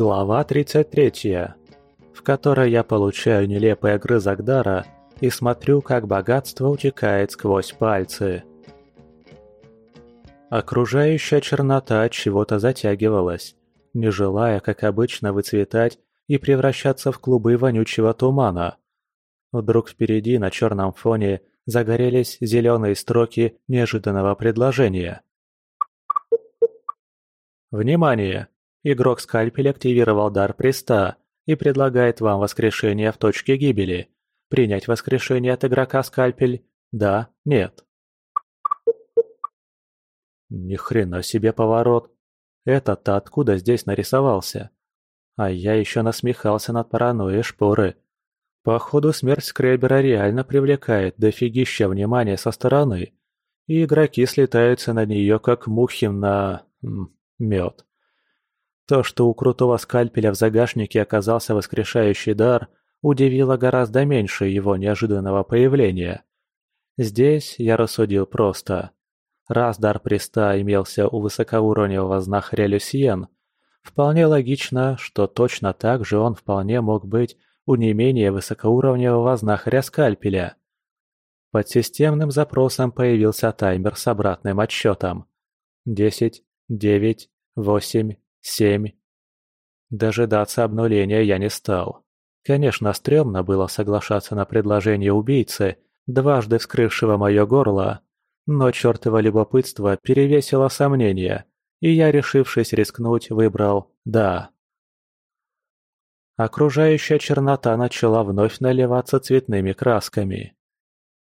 Глава 33, в которой я получаю нелепый огрызок дара и смотрю, как богатство утекает сквозь пальцы. Окружающая чернота от чего-то затягивалась, не желая, как обычно, выцветать и превращаться в клубы вонючего тумана. Вдруг впереди на черном фоне загорелись зеленые строки неожиданного предложения. Внимание! Игрок скальпель активировал дар преста и предлагает вам воскрешение в точке гибели. Принять воскрешение от игрока скальпель? Да, нет. Ни хрена себе поворот. Этот-то откуда здесь нарисовался? А я еще насмехался над паранойей шпоры. Походу, смерть Скребера реально привлекает дофигища внимания со стороны, и игроки слетаются на нее как мухи на... мед. То, что у крутого скальпеля в загашнике оказался воскрешающий дар, удивило гораздо меньше его неожиданного появления. Здесь я рассудил просто. Раз дар преста имелся у высокоуровневого знахаря Люсьен, вполне логично, что точно так же он вполне мог быть у не менее высокоуровневого знахаря скальпеля. Под системным запросом появился таймер с обратным отсчетом. Десять, девять, восемь, Семь. Дожидаться обнуления я не стал. Конечно, стрёмно было соглашаться на предложение убийцы, дважды вскрывшего мое горло, но чёртово любопытство перевесило сомнения, и я, решившись рискнуть, выбрал «да». Окружающая чернота начала вновь наливаться цветными красками.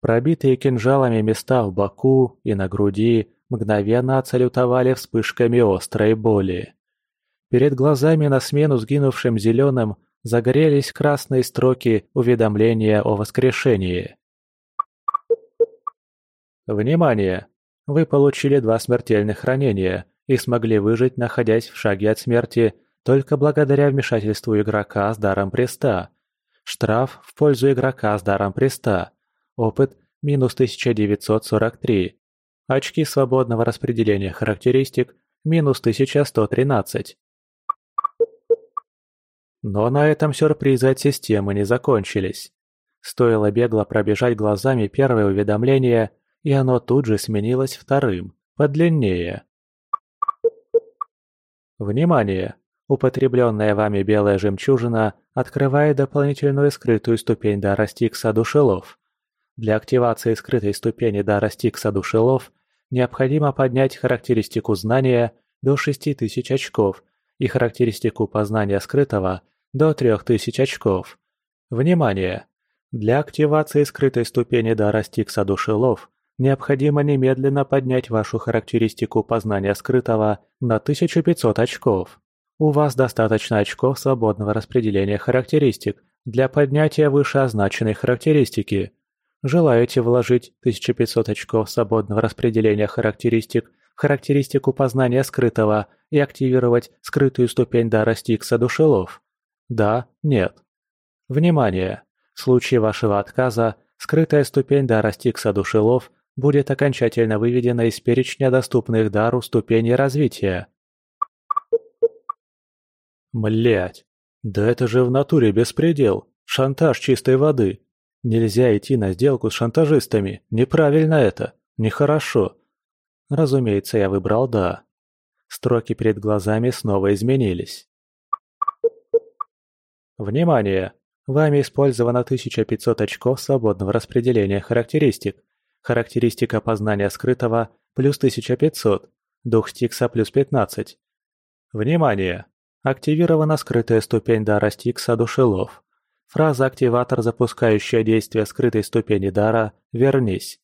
Пробитые кинжалами места в боку и на груди мгновенно отсалютовали вспышками острой боли. Перед глазами на смену сгинувшим зеленым загорелись красные строки уведомления о воскрешении. Внимание! Вы получили два смертельных ранения и смогли выжить, находясь в шаге от смерти, только благодаря вмешательству игрока с даром преста. Штраф в пользу игрока с даром преста. Опыт – минус 1943. Очки свободного распределения характеристик – минус 1113. Но на этом сюрпризы от системы не закончились. Стоило бегло пробежать глазами первое уведомление, и оно тут же сменилось вторым, подлиннее. Внимание! Употребленная вами белая жемчужина открывает дополнительную скрытую ступень дара Стикса Душелов. Для активации скрытой ступени дара Стикса Душелов необходимо поднять характеристику знания до 6000 очков и характеристику познания скрытого до 3000 очков. Внимание! Для активации скрытой ступени дара Стикса Душелов необходимо немедленно поднять вашу характеристику познания скрытого на 1500 очков. У вас достаточно очков свободного распределения характеристик для поднятия вышеозначенной характеристики. Желаете вложить 1500 очков свободного распределения характеристик в характеристику познания скрытого и активировать скрытую ступень дара Стикса Душелов? Да, нет. Внимание! В случае вашего отказа скрытая ступень дара Стикса Душелов будет окончательно выведена из перечня доступных дару ступеней развития. Млять, да это же в натуре беспредел, шантаж чистой воды. Нельзя идти на сделку с шантажистами, неправильно это, нехорошо. Разумеется, я выбрал «да». Строки перед глазами снова изменились. Внимание! Вами использовано 1500 очков свободного распределения характеристик. Характеристика познания скрытого плюс 1500, дух Стикса плюс 15. Внимание! Активирована скрытая ступень дара Стикса Душелов. Фраза-активатор, запускающая действие скрытой ступени дара «Вернись».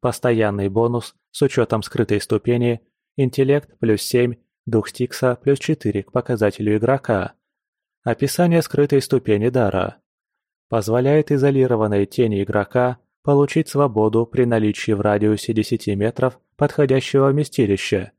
Постоянный бонус с учетом скрытой ступени, интеллект плюс 7, дух Стикса плюс 4 к показателю игрока. Описание скрытой ступени дара. Позволяет изолированной тени игрока получить свободу при наличии в радиусе 10 метров подходящего вместилища.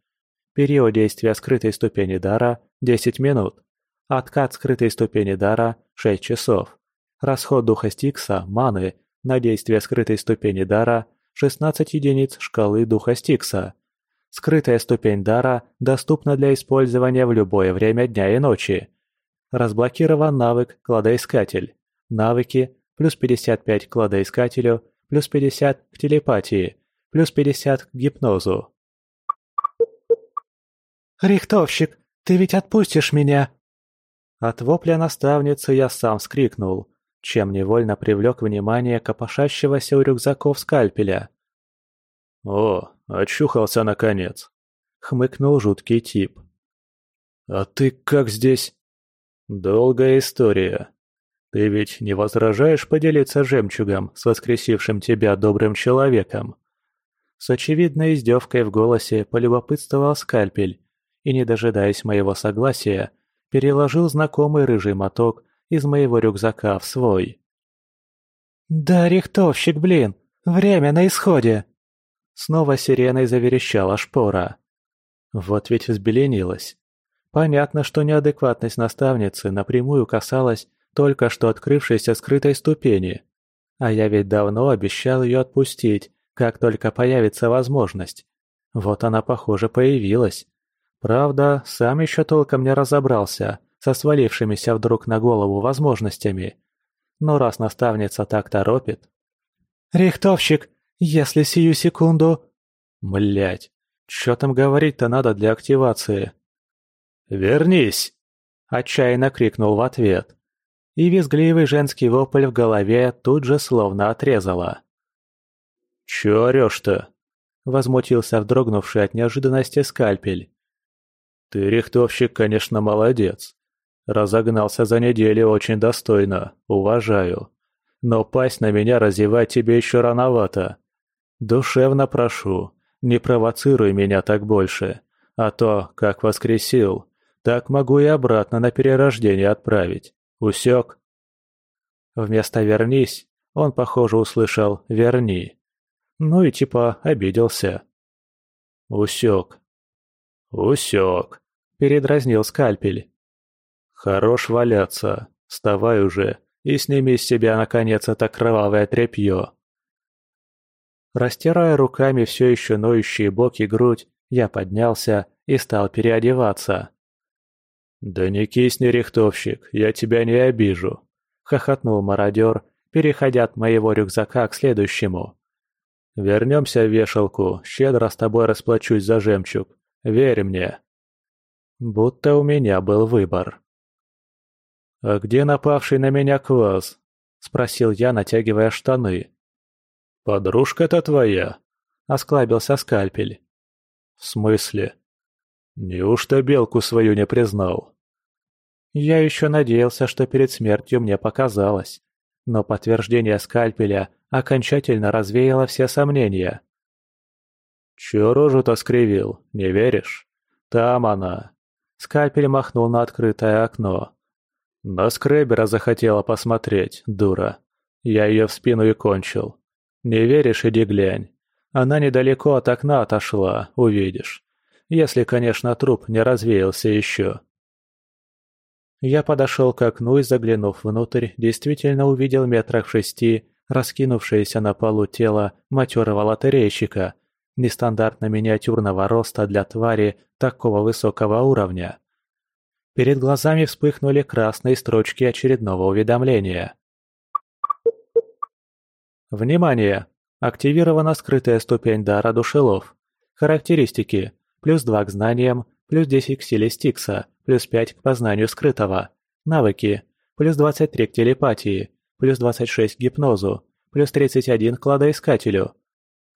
Период действия скрытой ступени дара – 10 минут. Откат скрытой ступени дара – 6 часов. Расход духа Стикса, маны, на действие скрытой ступени дара 16 единиц шкалы духа Стикса. Скрытая ступень дара доступна для использования в любое время дня и ночи. Разблокирован навык «Кладоискатель». Навыки плюс 55 к кладоискателю, плюс 50 к телепатии, плюс 50 к гипнозу. «Рихтовщик, ты ведь отпустишь меня?» От вопля наставницы я сам вскрикнул, чем невольно привлек внимание копошащегося у рюкзаков скальпеля. «О, очухался наконец!» — хмыкнул жуткий тип. «А ты как здесь?» «Долгая история. Ты ведь не возражаешь поделиться жемчугом с воскресившим тебя добрым человеком?» С очевидной издевкой в голосе полюбопытствовал скальпель и, не дожидаясь моего согласия, переложил знакомый рыжий моток из моего рюкзака в свой. «Да, рихтовщик, блин! Время на исходе!» Снова сиреной заверещала шпора. Вот ведь взбеленилась. Понятно, что неадекватность наставницы напрямую касалась только что открывшейся скрытой ступени. А я ведь давно обещал ее отпустить, как только появится возможность. Вот она, похоже, появилась. Правда, сам еще толком не разобрался со свалившимися вдруг на голову возможностями. Но раз наставница так торопит... «Рихтовщик, если сию секунду...» Млять, что там говорить-то надо для активации? «Вернись!» – отчаянно крикнул в ответ. И визгливый женский вопль в голове тут же словно отрезало. «Чё орёшь-то?» – возмутился вздрогнувший от неожиданности скальпель. Ты, рихтовщик, конечно, молодец. Разогнался за неделю очень достойно, уважаю. Но пасть на меня разевать тебе еще рановато. Душевно прошу, не провоцируй меня так больше, а то, как воскресил, так могу и обратно на перерождение отправить. Усек? Вместо «вернись» он, похоже, услышал «верни». Ну и типа обиделся. Усек, «Усек», — передразнил скальпель. «Хорош валяться. Вставай уже и сними с себя, наконец, это кровавое тряпье». Растирая руками все еще ноющие боки и грудь, я поднялся и стал переодеваться. «Да не кисни, рихтовщик, я тебя не обижу», — хохотнул мародер, переходя от моего рюкзака к следующему. «Вернемся в вешалку, щедро с тобой расплачусь за жемчуг. Верь мне. Будто у меня был выбор. «А где напавший на меня квас?» – спросил я, натягивая штаны. «Подружка-то твоя?» – осклабился скальпель. «В смысле? Неужто белку свою не признал?» Я еще надеялся, что перед смертью мне показалось, но подтверждение скальпеля окончательно развеяло все сомнения. «Чё рожу-то скривил, не веришь? Там она!» Скальпель махнул на открытое окно. На скребера захотела посмотреть, дура. Я ее в спину и кончил. Не веришь, иди глянь. Она недалеко от окна отошла, увидишь. Если, конечно, труп не развеялся еще. Я подошел к окну и, заглянув внутрь, действительно увидел метрах шести раскинувшееся на полу тело матерого лотерейщика – нестандартно миниатюрного роста для твари такого высокого уровня. Перед глазами вспыхнули красные строчки очередного уведомления. Внимание! Активирована скрытая ступень дара душелов. Характеристики. Плюс 2 к знаниям, плюс 10 к силе Стикса, плюс 5 к познанию скрытого. Навыки. Плюс 23 к телепатии, плюс 26 к гипнозу, плюс 31 к кладоискателю.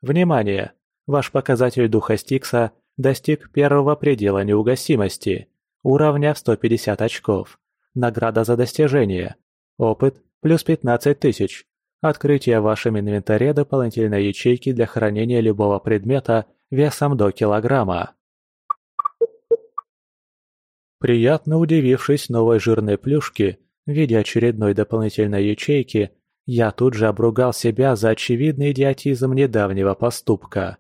Внимание! Ваш показатель духа Стикса достиг первого предела неугасимости, уровня в 150 очков. Награда за достижение. Опыт плюс 15 тысяч. Открытие в вашем инвентаре дополнительной ячейки для хранения любого предмета весом до килограмма. Приятно удивившись новой жирной плюшке в виде очередной дополнительной ячейки, я тут же обругал себя за очевидный идиотизм недавнего поступка.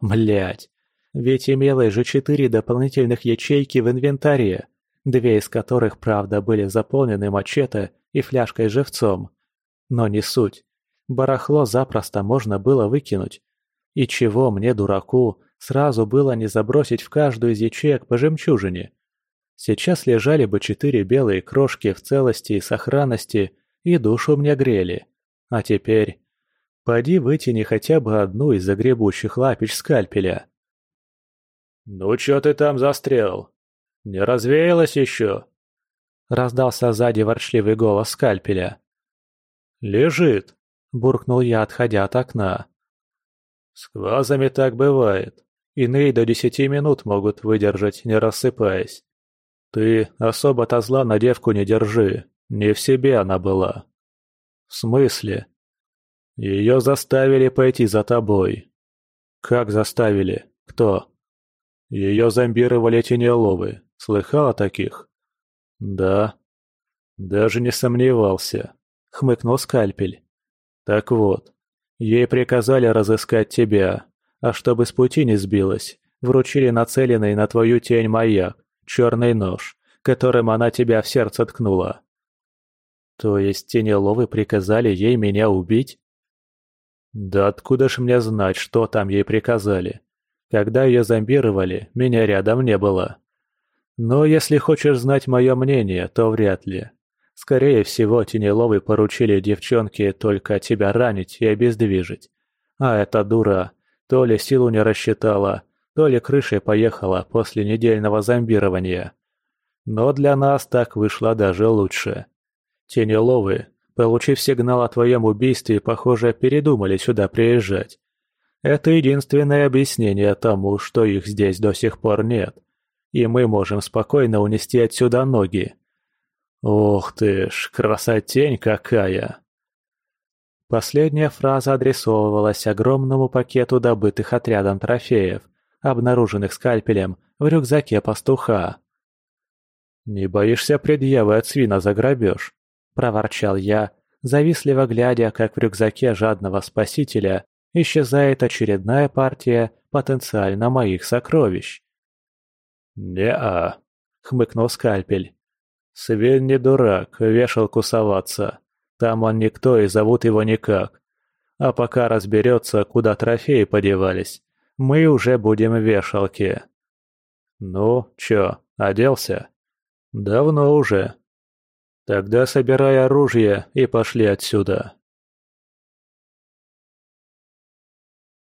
Млять, ведь имелось же четыре дополнительных ячейки в инвентаре, две из которых, правда, были заполнены мачете и фляжкой живцом. Но не суть. Барахло запросто можно было выкинуть. И чего мне, дураку, сразу было не забросить в каждую из ячеек по жемчужине? Сейчас лежали бы четыре белые крошки в целости и сохранности и душу мне грели. А теперь... Поди вытяни хотя бы одну из загребущих лапищ скальпеля. «Ну чё ты там застрял? Не развеялась еще?» Раздался сзади ворчливый голос скальпеля. «Лежит», — буркнул я, отходя от окна. «С квазами так бывает. Иные до десяти минут могут выдержать, не рассыпаясь. Ты особо-то зла на девку не держи, не в себе она была». «В смысле?» «Ее заставили пойти за тобой». «Как заставили? Кто?» «Ее зомбировали тенеловы. Слыхал о таких?» «Да». «Даже не сомневался», — хмыкнул скальпель. «Так вот, ей приказали разыскать тебя, а чтобы с пути не сбилась, вручили нацеленный на твою тень маяк, черный нож, которым она тебя в сердце ткнула». «То есть Тенеловы приказали ей меня убить?» «Да откуда ж мне знать, что там ей приказали? Когда ее зомбировали, меня рядом не было. Но если хочешь знать мое мнение, то вряд ли. Скорее всего, Тенеловы поручили девчонке только тебя ранить и обездвижить. А эта дура то ли силу не рассчитала, то ли крышей поехала после недельного зомбирования. Но для нас так вышло даже лучше. Тенеловы, получив сигнал о твоем убийстве, похоже, передумали сюда приезжать. Это единственное объяснение тому, что их здесь до сих пор нет и мы можем спокойно унести отсюда ноги. Ух ты ж, красотень какая!» Последняя фраза адресовывалась огромному пакету добытых отрядом трофеев, обнаруженных скальпелем в рюкзаке пастуха. «Не боишься предъявы от свина за грабеж?» – проворчал я, завистливо глядя, как в рюкзаке жадного спасителя исчезает очередная партия потенциально моих сокровищ. «Не-а», — хмыкнул скальпель. «Свин не дурак, вешалку соваться. Там он никто и зовут его никак. А пока разберется, куда трофеи подевались, мы уже будем в вешалке». «Ну, чё, оделся?» «Давно уже». «Тогда собирай оружие и пошли отсюда».